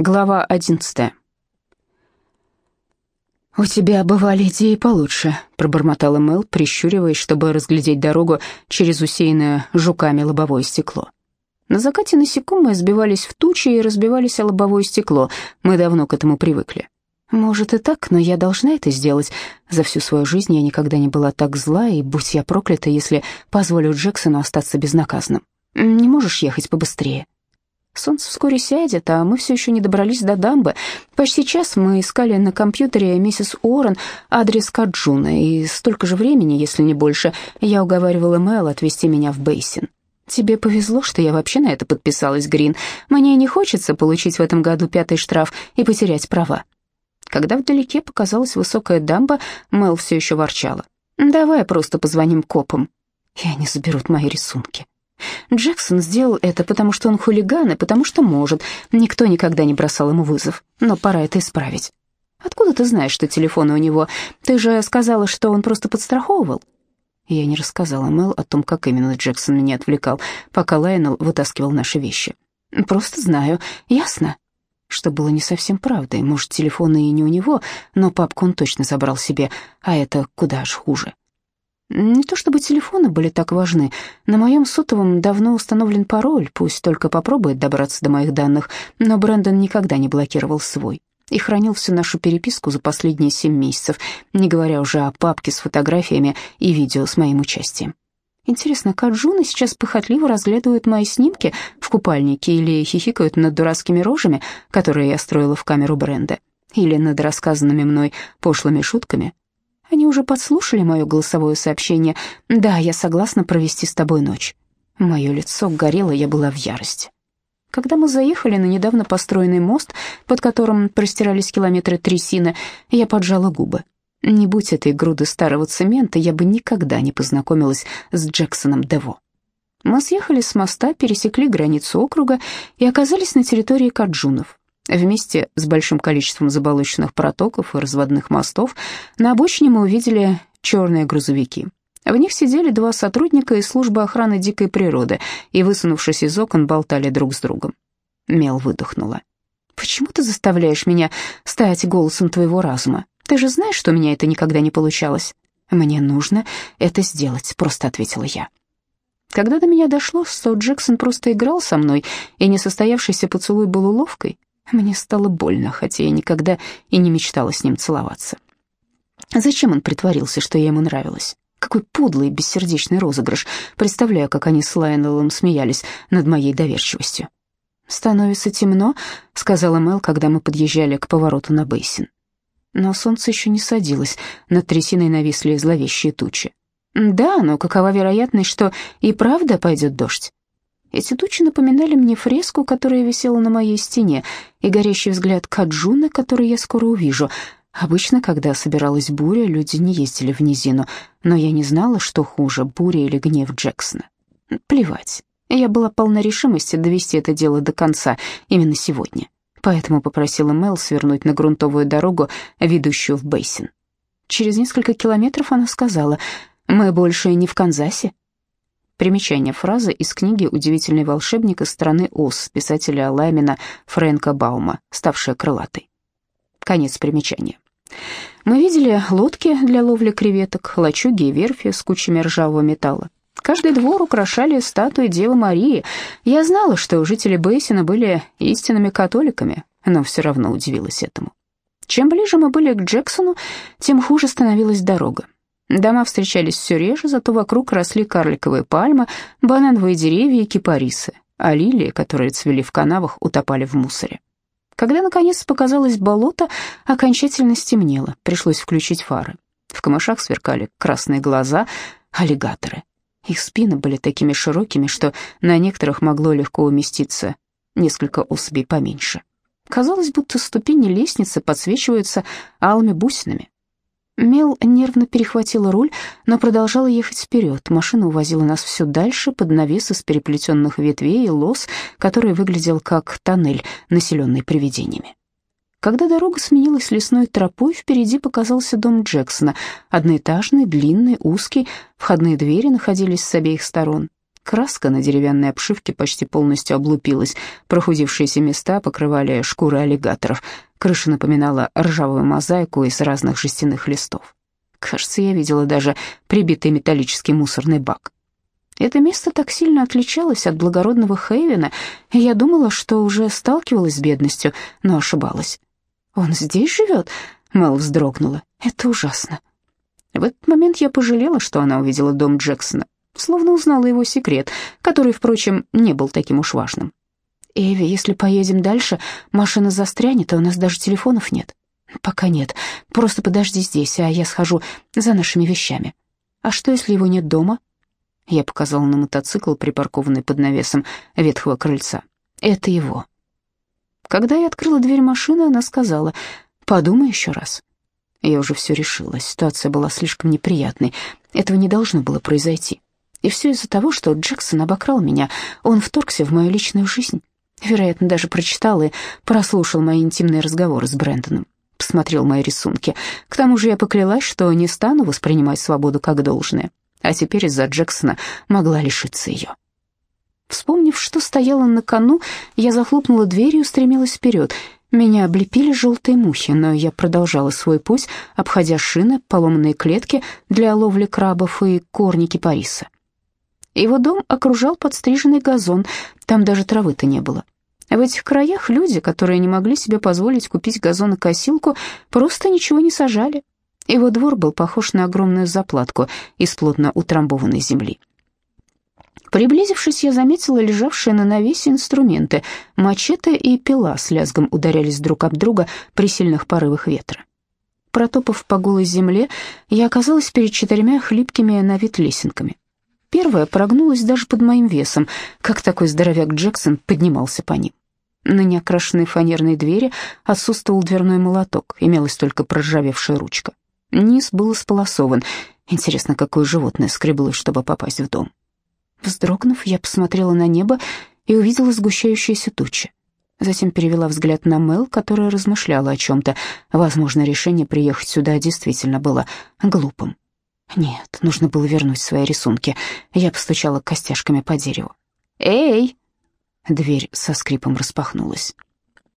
Глава одиннадцатая. «У тебя бывали идеи получше», — пробормотала Мэл, прищуриваясь, чтобы разглядеть дорогу через усеянное жуками лобовое стекло. На закате насекомые сбивались в тучи и разбивались о лобовое стекло. Мы давно к этому привыкли. Может и так, но я должна это сделать. За всю свою жизнь я никогда не была так зла, и будь я проклята, если позволю Джексону остаться безнаказанным. Не можешь ехать побыстрее?» Солнце вскоре сядет, а мы все еще не добрались до дамбы. Почти час мы искали на компьютере миссис Уоррен адрес Каджуна, и столько же времени, если не больше, я уговаривала Мэл отвезти меня в Бейсин. Тебе повезло, что я вообще на это подписалась, Грин. Мне не хочется получить в этом году пятый штраф и потерять права. Когда вдалеке показалась высокая дамба, Мэл все еще ворчала. «Давай просто позвоним копам, и они заберут мои рисунки». Джексон сделал это, потому что он хулиган и потому что может. Никто никогда не бросал ему вызов, но пора это исправить. Откуда ты знаешь, что телефон у него? Ты же сказала, что он просто подстраховывал. Я не рассказала Мэл о том, как именно Джексон меня отвлекал, пока Лайонел вытаскивал наши вещи. Просто знаю, ясно? Что было не совсем правдой. Может, телефон и не у него, но папку он точно забрал себе, а это куда ж хуже. Не то чтобы телефоны были так важны. На моем сотовом давно установлен пароль, пусть только попробует добраться до моих данных, но Брэндон никогда не блокировал свой и хранил всю нашу переписку за последние семь месяцев, не говоря уже о папке с фотографиями и видео с моим участием. Интересно, Каджуна сейчас похотливо разглядывает мои снимки в купальнике или хихикают над дурацкими рожами, которые я строила в камеру Бренда, или над рассказанными мной пошлыми шутками, они уже подслушали мое голосовое сообщение. «Да, я согласна провести с тобой ночь». Мое лицо горело, я была в ярости. Когда мы заехали на недавно построенный мост, под которым простирались километры трясины, я поджала губы. Не будь этой груды старого цемента, я бы никогда не познакомилась с Джексоном Дево. Мы съехали с моста, пересекли границу округа и оказались на территории Каджунов. Вместе с большим количеством заболоченных протоков и разводных мостов на обочине мы увидели черные грузовики. В них сидели два сотрудника из службы охраны дикой природы и, высунувшись из окон, болтали друг с другом. Мел выдохнула. «Почему ты заставляешь меня стать голосом твоего разума? Ты же знаешь, что у меня это никогда не получалось». «Мне нужно это сделать», — просто ответила я. Когда до меня дошло, что Джексон просто играл со мной, и несостоявшийся поцелуй был уловкой, мне стало больно, хотя я никогда и не мечтала с ним целоваться. Зачем он притворился, что я ему нравилась? Какой подлый бессердечный розыгрыш. Представляю, как они с Лайонеллом смеялись над моей доверчивостью. «Становится темно», — сказала Мел, когда мы подъезжали к повороту на Бейсин. Но солнце еще не садилось, над трясиной нависли зловещие тучи. «Да, но какова вероятность, что и правда пойдет дождь?» Эти тучи напоминали мне фреску, которая висела на моей стене, и горящий взгляд Каджуна, который я скоро увижу. Обычно, когда собиралась буря, люди не ездили в низину, но я не знала, что хуже, буря или гнев Джексона. Плевать. Я была полна решимости довести это дело до конца именно сегодня. Поэтому попросила Мел свернуть на грунтовую дорогу, ведущую в Бейсин. Через несколько километров она сказала, «Мы больше не в Канзасе, Примечание фразы из книги «Удивительный волшебник из страны Оз» писателя Лаймена Фрэнка Баума, ставшая крылатой. Конец примечания. Мы видели лодки для ловли креветок, лачуги и верфи с кучами ржавого металла. Каждый двор украшали статуи Девы Марии. Я знала, что жители Бейсина были истинными католиками, но все равно удивилась этому. Чем ближе мы были к Джексону, тем хуже становилась дорога. Дома встречались все реже, зато вокруг росли карликовые пальмы, банановые деревья и кипарисы, а лилии, которые цвели в канавах, утопали в мусоре. Когда, наконец, показалось болото, окончательно стемнело, пришлось включить фары. В камышах сверкали красные глаза, аллигаторы. Их спины были такими широкими, что на некоторых могло легко уместиться несколько особей поменьше. Казалось, будто ступени лестницы подсвечиваются алыми бусинами. Мел нервно перехватила руль, но продолжала ехать вперед. Машина увозила нас все дальше, под навес из переплетенных ветвей и лос, который выглядел как тоннель, населенный привидениями. Когда дорога сменилась лесной тропой, впереди показался дом Джексона, одноэтажный, длинный, узкий, входные двери находились с обеих сторон. Краска на деревянной обшивке почти полностью облупилась, прохудившиеся места покрывали шкуры аллигаторов, крыша напоминала ржавую мозаику из разных жестяных листов. Кажется, я видела даже прибитый металлический мусорный бак. Это место так сильно отличалось от благородного Хейвена, я думала, что уже сталкивалась с бедностью, но ошибалась. «Он здесь живет?» — Мэл вздрогнула. «Это ужасно». В этот момент я пожалела, что она увидела дом Джексона, словно узнала его секрет, который, впрочем, не был таким уж важным. «Эви, если поедем дальше, машина застрянет, а у нас даже телефонов нет». «Пока нет. Просто подожди здесь, а я схожу за нашими вещами». «А что, если его нет дома?» Я показала на мотоцикл, припаркованный под навесом ветхого крыльца. «Это его». Когда я открыла дверь машины, она сказала, «Подумай еще раз». Я уже все решила, ситуация была слишком неприятной, этого не должно было произойти. И все из-за того, что Джексон обокрал меня, он вторгся в мою личную жизнь. Вероятно, даже прочитал и прослушал мои интимные разговоры с Брэндоном, посмотрел мои рисунки. К тому же я поклялась, что не стану воспринимать свободу как должное, а теперь из-за Джексона могла лишиться ее. Вспомнив, что стояло на кону, я захлопнула дверь и устремилась вперед. Меня облепили желтые мухи, но я продолжала свой путь, обходя шины, поломанные клетки для ловли крабов и корни кипариса. Его дом окружал подстриженный газон, там даже травы-то не было. В этих краях люди, которые не могли себе позволить купить газонокосилку, просто ничего не сажали. Его двор был похож на огромную заплатку из плотно утрамбованной земли. Приблизившись, я заметила лежавшие на навесе инструменты. Мачете и пила с лязгом ударялись друг об друга при сильных порывах ветра. Протопав по голой земле, я оказалась перед четырьмя хлипкими на вид лесенками. Первая прогнулась даже под моим весом, как такой здоровяк Джексон поднимался по ним. На неокрашенной фанерной двери отсутствовал дверной молоток, имелась только проржавевшая ручка. Низ был сполосован. Интересно, какое животное скреблось, чтобы попасть в дом. Вздрогнув, я посмотрела на небо и увидела сгущающиеся тучи. Затем перевела взгляд на Мел, которая размышляла о чем-то. Возможно, решение приехать сюда действительно было глупым. Нет, нужно было вернуть свои рисунки. Я постучала костяшками по дереву. «Эй!» Дверь со скрипом распахнулась.